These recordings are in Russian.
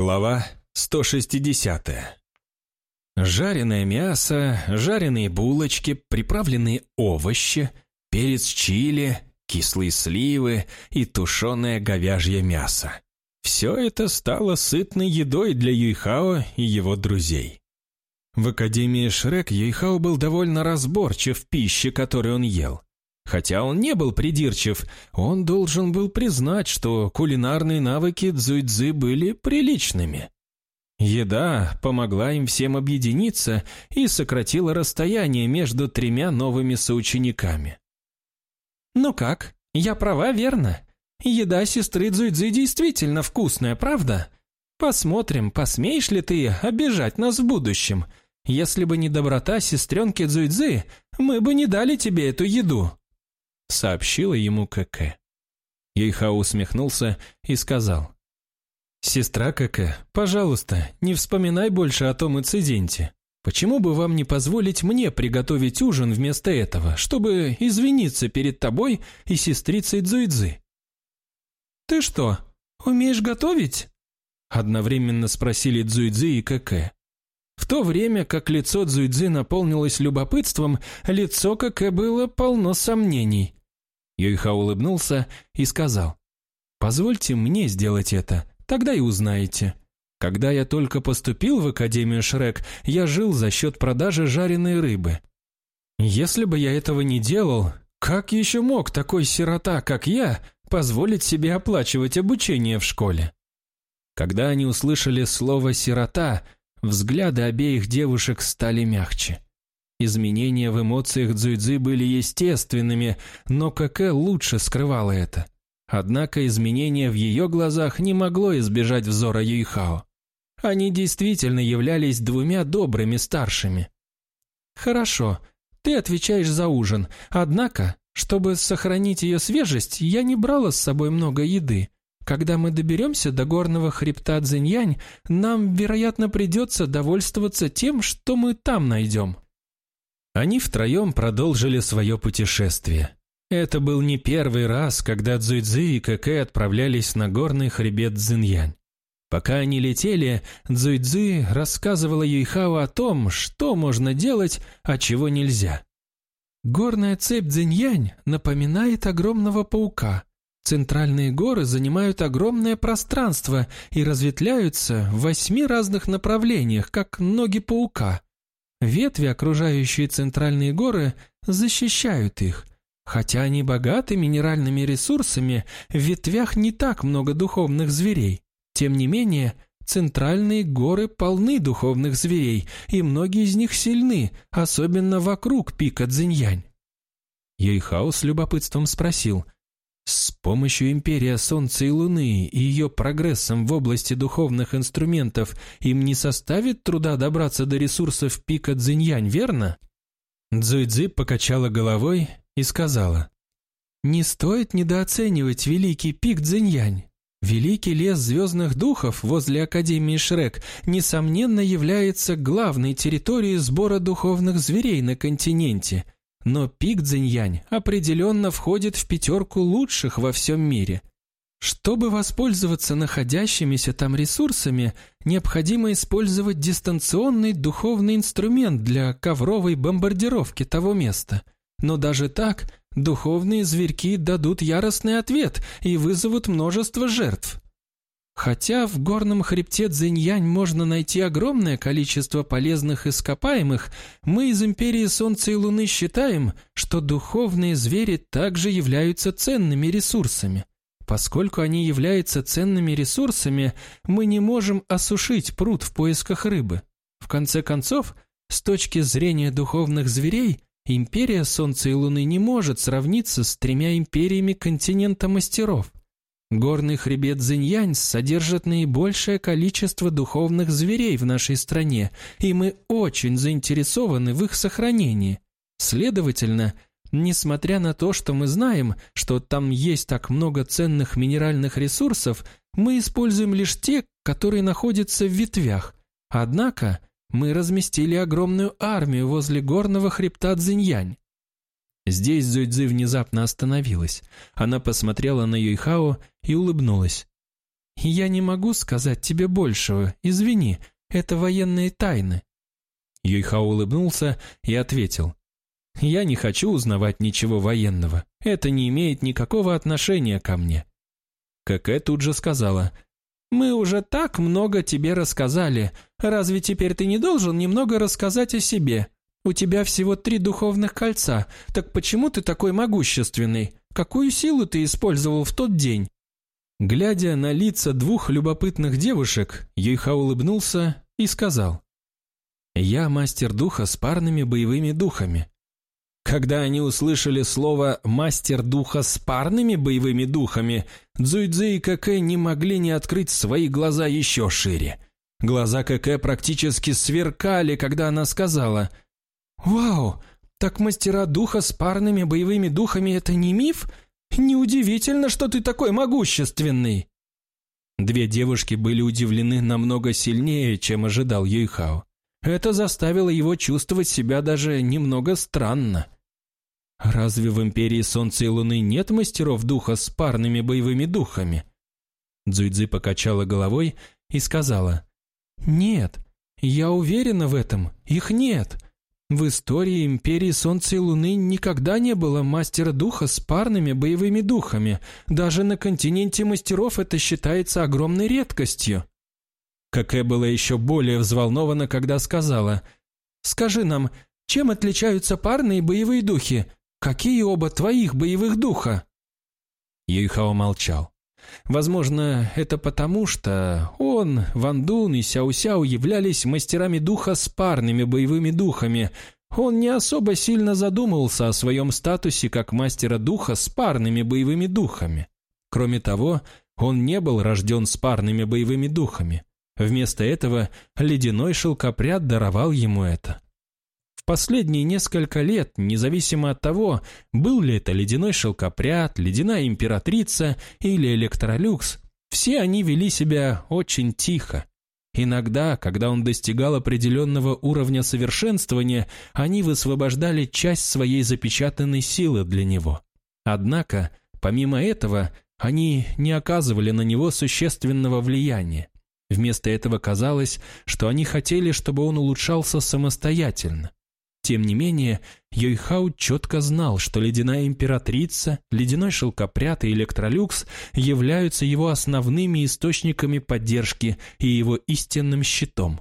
Глава 160. Жареное мясо, жареные булочки, приправленные овощи, перец чили, кислые сливы и тушеное говяжье мясо. Все это стало сытной едой для Юйхао и его друзей. В Академии Шрек Юйхао был довольно разборчив в пище, которую он ел. Хотя он не был придирчив, он должен был признать, что кулинарные навыки Цзуйцзы были приличными. Еда помогла им всем объединиться и сократила расстояние между тремя новыми соучениками. «Ну как, я права, верно? Еда сестры Цзуйцзы действительно вкусная, правда? Посмотрим, посмеешь ли ты обижать нас в будущем. Если бы не доброта сестренки Цзуйцзы, мы бы не дали тебе эту еду», сообщила ему КК. Ейхао усмехнулся и сказал. «Сестра КК, пожалуйста, не вспоминай больше о том инциденте. Почему бы вам не позволить мне приготовить ужин вместо этого, чтобы извиниться перед тобой и сестрицей Цзуйцзы?» «Ты что, умеешь готовить?» Одновременно спросили Цзуйцзы и КК. В то время как лицо Цзуйцзы наполнилось любопытством, лицо КК было полно сомнений. Юйха улыбнулся и сказал, «Позвольте мне сделать это, тогда и узнаете. Когда я только поступил в Академию Шрек, я жил за счет продажи жареной рыбы. Если бы я этого не делал, как еще мог такой сирота, как я, позволить себе оплачивать обучение в школе?» Когда они услышали слово «сирота», взгляды обеих девушек стали мягче. Изменения в эмоциях Цзуйцзы были естественными, но КК лучше скрывала это. Однако изменение в ее глазах не могло избежать взора Юйхао. Они действительно являлись двумя добрыми старшими. «Хорошо, ты отвечаешь за ужин, однако, чтобы сохранить ее свежесть, я не брала с собой много еды. Когда мы доберемся до горного хребта Цзиньянь, нам, вероятно, придется довольствоваться тем, что мы там найдем». Они втроем продолжили свое путешествие. Это был не первый раз, когда Цзуйцзы и Кэкэ отправлялись на горный хребет Цзиньянь. Пока они летели, Цзуйцзы рассказывала Юйхао о том, что можно делать, а чего нельзя. Горная цепь Цзиньянь напоминает огромного паука. Центральные горы занимают огромное пространство и разветвляются в восьми разных направлениях, как ноги паука. Ветви, окружающие центральные горы, защищают их. Хотя они богаты минеральными ресурсами, в ветвях не так много духовных зверей. Тем не менее, центральные горы полны духовных зверей, и многие из них сильны, особенно вокруг пика Цзиньянь. Ейхао с любопытством спросил – с помощью Империи Солнца и Луны и ее прогрессом в области духовных инструментов им не составит труда добраться до ресурсов пика Цзиньянь, верно? Цзуйцзы покачала головой и сказала, «Не стоит недооценивать великий пик Цзиньянь. Великий лес звездных духов возле Академии Шрек, несомненно, является главной территорией сбора духовных зверей на континенте – но пик Цзиньянь определенно входит в пятерку лучших во всем мире. Чтобы воспользоваться находящимися там ресурсами, необходимо использовать дистанционный духовный инструмент для ковровой бомбардировки того места. Но даже так, духовные зверьки дадут яростный ответ и вызовут множество жертв. Хотя в горном хребте Цзиньянь можно найти огромное количество полезных ископаемых, мы из Империи Солнца и Луны считаем, что духовные звери также являются ценными ресурсами. Поскольку они являются ценными ресурсами, мы не можем осушить пруд в поисках рыбы. В конце концов, с точки зрения духовных зверей, Империя Солнца и Луны не может сравниться с тремя империями континента мастеров – Горный хребет Зиньянь содержит наибольшее количество духовных зверей в нашей стране, и мы очень заинтересованы в их сохранении. Следовательно, несмотря на то, что мы знаем, что там есть так много ценных минеральных ресурсов, мы используем лишь те, которые находятся в ветвях. Однако мы разместили огромную армию возле горного хребта Цзиньянь. Здесь Зюйцзы внезапно остановилась. Она посмотрела на Юйхао и улыбнулась. «Я не могу сказать тебе большего, извини, это военные тайны». Юйхао улыбнулся и ответил. «Я не хочу узнавать ничего военного. Это не имеет никакого отношения ко мне». Кэкэ тут же сказала. «Мы уже так много тебе рассказали. Разве теперь ты не должен немного рассказать о себе? У тебя всего три духовных кольца. Так почему ты такой могущественный? Какую силу ты использовал в тот день?» Глядя на лица двух любопытных девушек, Юйха улыбнулся и сказал. «Я мастер духа с парными боевыми духами». Когда они услышали слово «мастер духа с парными боевыми духами», Цзуйцзы и Кэкэ не могли не открыть свои глаза еще шире. Глаза Кэкэ практически сверкали, когда она сказала «Вау, так мастера духа с парными боевыми духами – это не миф? Неудивительно, что ты такой могущественный!» Две девушки были удивлены намного сильнее, чем ожидал Юйхао. Это заставило его чувствовать себя даже немного странно. Разве в Империи Солнца и Луны нет мастеров духа с парными боевыми духами? Цзуйцзы покачала головой и сказала, «Нет, я уверена в этом, их нет. В истории Империи Солнца и Луны никогда не было мастера духа с парными боевыми духами. Даже на континенте мастеров это считается огромной редкостью». Какэ была еще более взволнована, когда сказала «Скажи нам, чем отличаются парные боевые духи? Какие оба твоих боевых духа?» Юйхао молчал. Возможно, это потому, что он, Ван Дун и Сяо Сяо являлись мастерами духа с парными боевыми духами. Он не особо сильно задумывался о своем статусе как мастера духа с парными боевыми духами. Кроме того, он не был рожден с парными боевыми духами. Вместо этого ледяной шелкопряд даровал ему это. Последние несколько лет, независимо от того, был ли это ледяной шелкопряд, ледяная императрица или электролюкс, все они вели себя очень тихо. Иногда, когда он достигал определенного уровня совершенствования, они высвобождали часть своей запечатанной силы для него. Однако, помимо этого, они не оказывали на него существенного влияния. Вместо этого казалось, что они хотели, чтобы он улучшался самостоятельно. Тем не менее, Йойхау четко знал, что ледяная императрица, ледяной шелкопряд и электролюкс являются его основными источниками поддержки и его истинным щитом.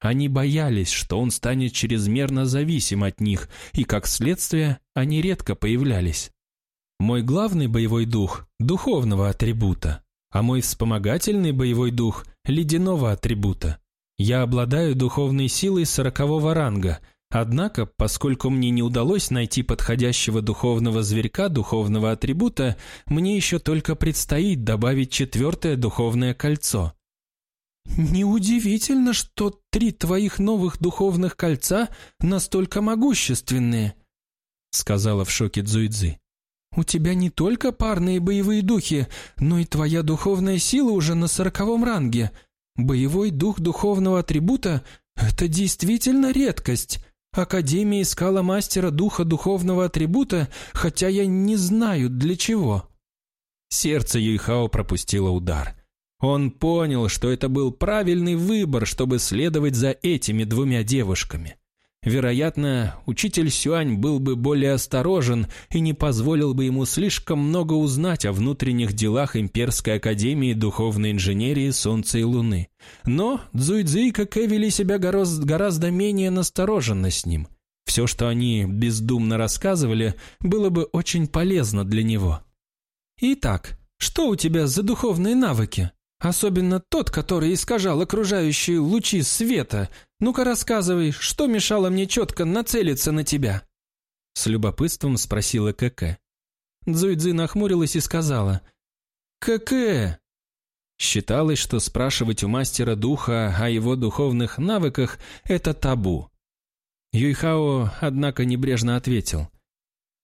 Они боялись, что он станет чрезмерно зависим от них, и, как следствие, они редко появлялись. Мой главный боевой дух – духовного атрибута, а мой вспомогательный боевой дух – ледяного атрибута. Я обладаю духовной силой сорокового ранга, однако, поскольку мне не удалось найти подходящего духовного зверька духовного атрибута, мне еще только предстоит добавить четвертое духовное кольцо. «Неудивительно, что три твоих новых духовных кольца настолько могущественные», сказала в шоке Цзуйцзы. У тебя не только парные боевые духи, но и твоя духовная сила уже на сороковом ранге. Боевой дух духовного атрибута – это действительно редкость. Академия искала мастера духа духовного атрибута, хотя я не знаю для чего». Сердце Юйхао пропустило удар. Он понял, что это был правильный выбор, чтобы следовать за этими двумя девушками. Вероятно, учитель Сюань был бы более осторожен и не позволил бы ему слишком много узнать о внутренних делах Имперской Академии Духовной Инженерии Солнца и Луны. Но Цзуйцзы и Кэкэ вели себя гораздо менее настороженно с ним. Все, что они бездумно рассказывали, было бы очень полезно для него. «Итак, что у тебя за духовные навыки?» Особенно тот, который искажал окружающие лучи света. Ну-ка рассказывай, что мешало мне четко нацелиться на тебя?» С любопытством спросила КК. Цзуйцзы нахмурилась и сказала. «КК!» Считалось, что спрашивать у мастера духа о его духовных навыках – это табу. Юйхао, однако, небрежно ответил.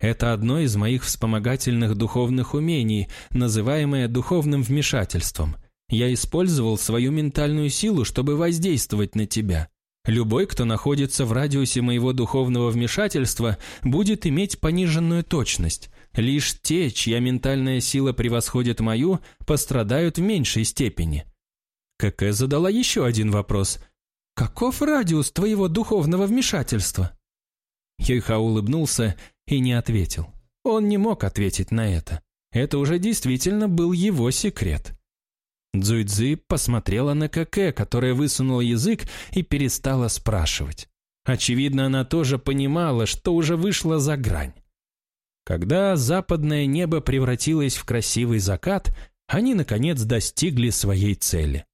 «Это одно из моих вспомогательных духовных умений, называемое духовным вмешательством. Я использовал свою ментальную силу, чтобы воздействовать на тебя. Любой, кто находится в радиусе моего духовного вмешательства, будет иметь пониженную точность. Лишь те, чья ментальная сила превосходит мою, пострадают в меньшей степени. КК задала еще один вопрос. «Каков радиус твоего духовного вмешательства?» Йойха улыбнулся и не ответил. Он не мог ответить на это. Это уже действительно был его секрет. Цзуйцзы посмотрела на КК, которая высунула язык и перестала спрашивать. Очевидно, она тоже понимала, что уже вышла за грань. Когда западное небо превратилось в красивый закат, они, наконец, достигли своей цели.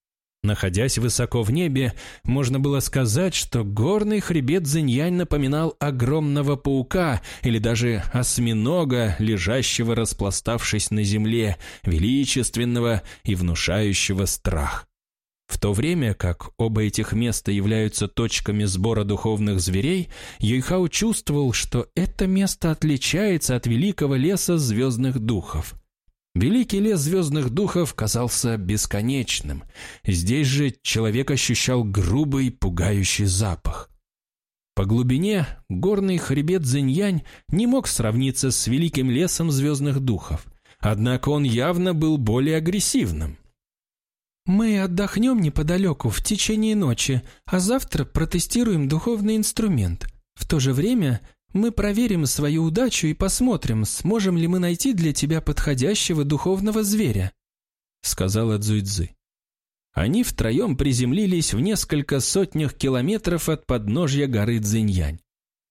Находясь высоко в небе, можно было сказать, что горный хребет Зиньянь напоминал огромного паука или даже осьминога, лежащего распластавшись на земле, величественного и внушающего страх. В то время как оба этих места являются точками сбора духовных зверей, Юйхао чувствовал, что это место отличается от великого леса звездных духов. Великий лес звездных духов казался бесконечным. Здесь же человек ощущал грубый, пугающий запах. По глубине горный хребет Зиньянь не мог сравниться с великим лесом звездных духов, однако он явно был более агрессивным. «Мы отдохнем неподалеку в течение ночи, а завтра протестируем духовный инструмент. В то же время мы проверим свою удачу и посмотрим, сможем ли мы найти для тебя подходящего духовного зверя», — сказала Цзуйцзы. Они втроем приземлились в несколько сотнях километров от подножья горы Цзиньянь.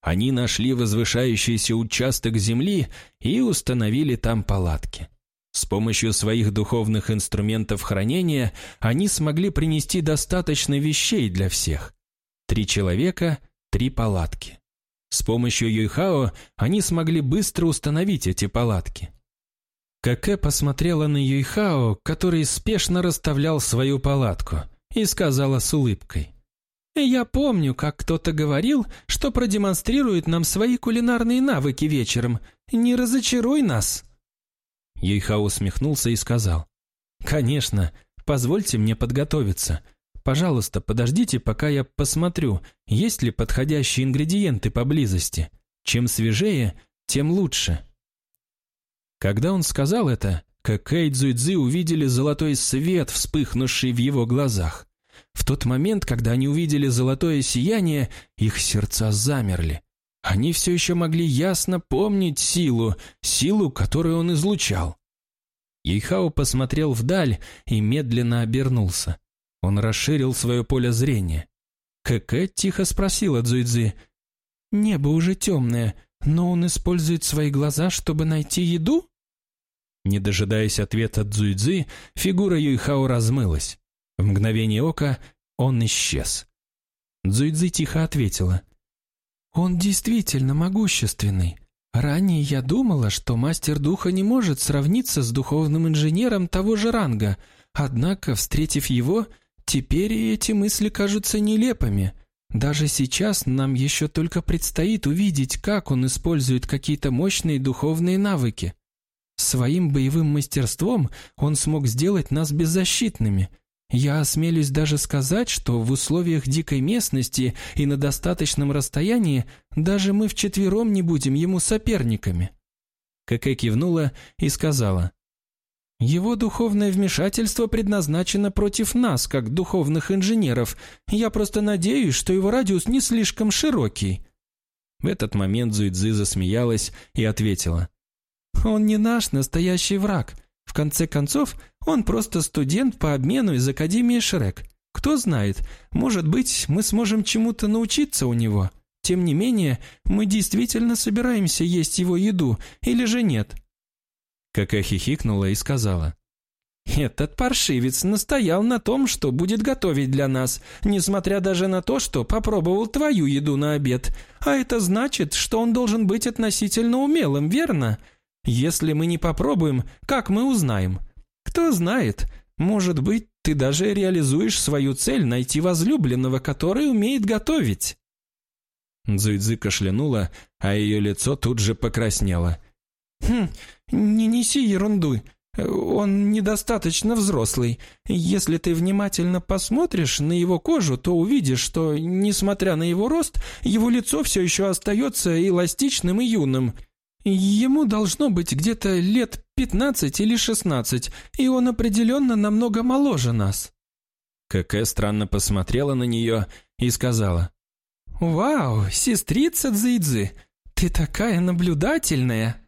Они нашли возвышающийся участок земли и установили там палатки. С помощью своих духовных инструментов хранения они смогли принести достаточно вещей для всех. Три человека, три палатки. С помощью Юйхао они смогли быстро установить эти палатки. Какэ посмотрела на Юйхао, который спешно расставлял свою палатку, и сказала с улыбкой. «Я помню, как кто-то говорил, что продемонстрирует нам свои кулинарные навыки вечером. Не разочаруй нас!» Юйхао усмехнулся и сказал. «Конечно, позвольте мне подготовиться. Пожалуйста, подождите, пока я посмотрю, есть ли подходящие ингредиенты поблизости. Чем свежее, тем лучше. Когда он сказал это, Кэкэй и Цзуйцзы увидели золотой свет, вспыхнувший в его глазах. В тот момент, когда они увидели золотое сияние, их сердца замерли. Они все еще могли ясно помнить силу, силу, которую он излучал. Ейхао посмотрел вдаль и медленно обернулся. Он расширил свое поле зрения. Кэкэ тихо спросила Цзуйцзы. «Небо уже темное, но он использует свои глаза, чтобы найти еду?» Не дожидаясь ответа Цзуйцзы, фигура Юйхао размылась. В мгновение ока он исчез. Цзуйцзы тихо ответила. «Он действительно могущественный. Ранее я думала, что мастер духа не может сравниться с духовным инженером того же ранга, однако, встретив его, Теперь эти мысли кажутся нелепыми. Даже сейчас нам еще только предстоит увидеть, как он использует какие-то мощные духовные навыки. Своим боевым мастерством он смог сделать нас беззащитными. Я осмелюсь даже сказать, что в условиях дикой местности и на достаточном расстоянии даже мы вчетвером не будем ему соперниками. Кэкэ кивнула и сказала, его духовное вмешательство предназначено против нас, как духовных инженеров. Я просто надеюсь, что его радиус не слишком широкий». В этот момент Зуидзы засмеялась и ответила. «Он не наш настоящий враг. В конце концов, он просто студент по обмену из Академии Шрек. Кто знает, может быть, мы сможем чему-то научиться у него. Тем не менее, мы действительно собираемся есть его еду, или же нет?» Кака хихикнула и сказала. «Этот паршивец настоял на том, что будет готовить для нас, несмотря даже на то, что попробовал твою еду на обед. А это значит, что он должен быть относительно умелым, верно? Если мы не попробуем, как мы узнаем? Кто знает, может быть, ты даже реализуешь свою цель найти возлюбленного, который умеет готовить». Цзуйцзы кашлянула, а ее лицо тут же покраснело – «Хм, не неси ерунду. Он недостаточно взрослый. Если ты внимательно посмотришь на его кожу, то увидишь, что, несмотря на его рост, его лицо все еще остается эластичным и юным. Ему должно быть где-то лет пятнадцать или шестнадцать, и он определенно намного моложе нас». Кэкэ странно посмотрела на нее и сказала. «Вау, сестрица Цзэйцзы, ты такая наблюдательная!»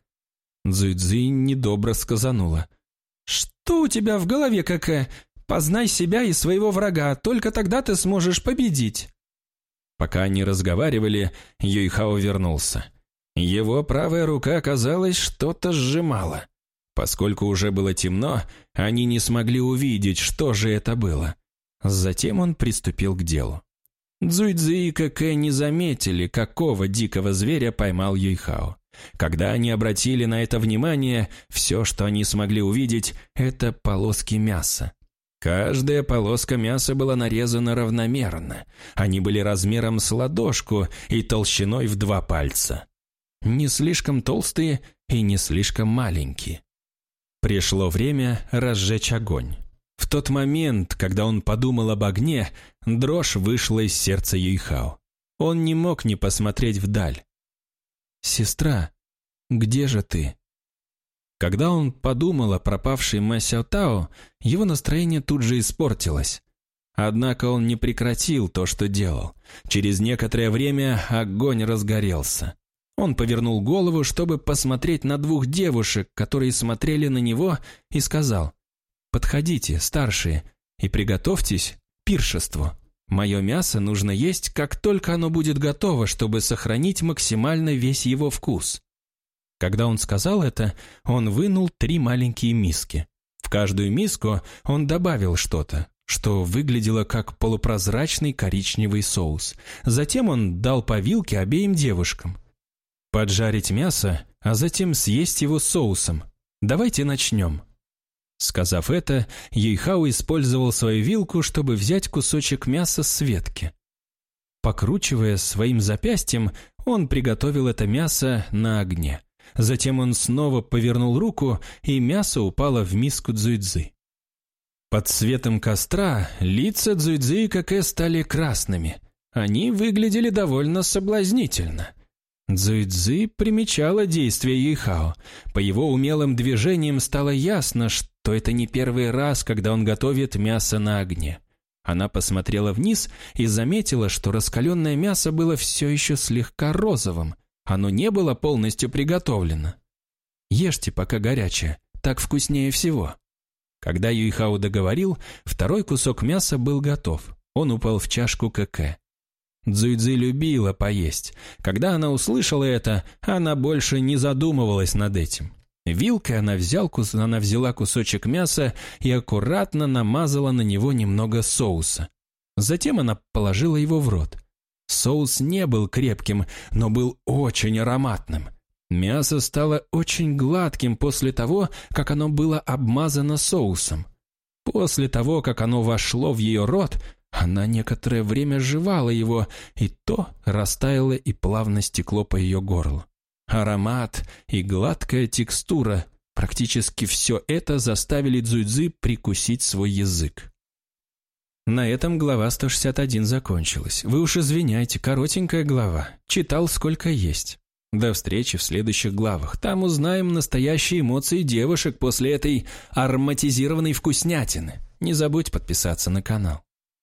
Цзэйцзы недобро сказанула. «Что у тебя в голове, Кэкэ? Познай себя и своего врага, только тогда ты сможешь победить». Пока они разговаривали, Юйхао вернулся. Его правая рука, казалось, что-то сжимала. Поскольку уже было темно, они не смогли увидеть, что же это было. Затем он приступил к делу. Цзуйцзи и Кэкэ не заметили, какого дикого зверя поймал Юйхао. Когда они обратили на это внимание, все, что они смогли увидеть, это полоски мяса. Каждая полоска мяса была нарезана равномерно. Они были размером с ладошку и толщиной в два пальца. Не слишком толстые и не слишком маленькие. Пришло время разжечь огонь. В тот момент, когда он подумал об огне, дрожь вышла из сердца Юйхао. Он не мог не посмотреть вдаль. «Сестра, где же ты?» Когда он подумал о пропавшей Масяо Тао, его настроение тут же испортилось. Однако он не прекратил то, что делал. Через некоторое время огонь разгорелся. Он повернул голову, чтобы посмотреть на двух девушек, которые смотрели на него, и сказал, «Подходите, старшие, и приготовьтесь к пиршеству. Мое мясо нужно есть, как только оно будет готово, чтобы сохранить максимально весь его вкус». Когда он сказал это, он вынул три маленькие миски. В каждую миску он добавил что-то, что выглядело как полупрозрачный коричневый соус. Затем он дал по вилке обеим девушкам. «Поджарить мясо, а затем съесть его соусом. Давайте начнем». Сказав это, Ейхау использовал свою вилку, чтобы взять кусочек мяса с ветки. Покручивая своим запястьем, он приготовил это мясо на огне. Затем он снова повернул руку, и мясо упало в миску Цзуйцзы. Под светом костра лица Цзуйцзы и Какэ стали красными. Они выглядели довольно соблазнительно. Цзуйцзы примечала действия Юйхао. По его умелым движениям стало ясно, что это не первый раз, когда он готовит мясо на огне. Она посмотрела вниз и заметила, что раскаленное мясо было все еще слегка розовым, оно не было полностью приготовлено. Ешьте, пока горячее, так вкуснее всего. Когда Юйхао договорил, второй кусок мяса был готов. Он упал в чашку КК. Цзуйцзи любила поесть. Когда она услышала это, она больше не задумывалась над этим. Вилкой она, взял, она взяла кусочек мяса и аккуратно намазала на него немного соуса. Затем она положила его в рот. Соус не был крепким, но был очень ароматным. Мясо стало очень гладким после того, как оно было обмазано соусом. После того, как оно вошло в ее рот, она некоторое время жевала его, и то растаяло и плавно стекло по ее горлу. Аромат и гладкая текстура – практически все это заставили Дзуйцзы прикусить свой язык. На этом глава 161 закончилась. Вы уж извиняйте, коротенькая глава. Читал сколько есть. До встречи в следующих главах. Там узнаем настоящие эмоции девушек после этой ароматизированной вкуснятины. Не забудь подписаться на канал.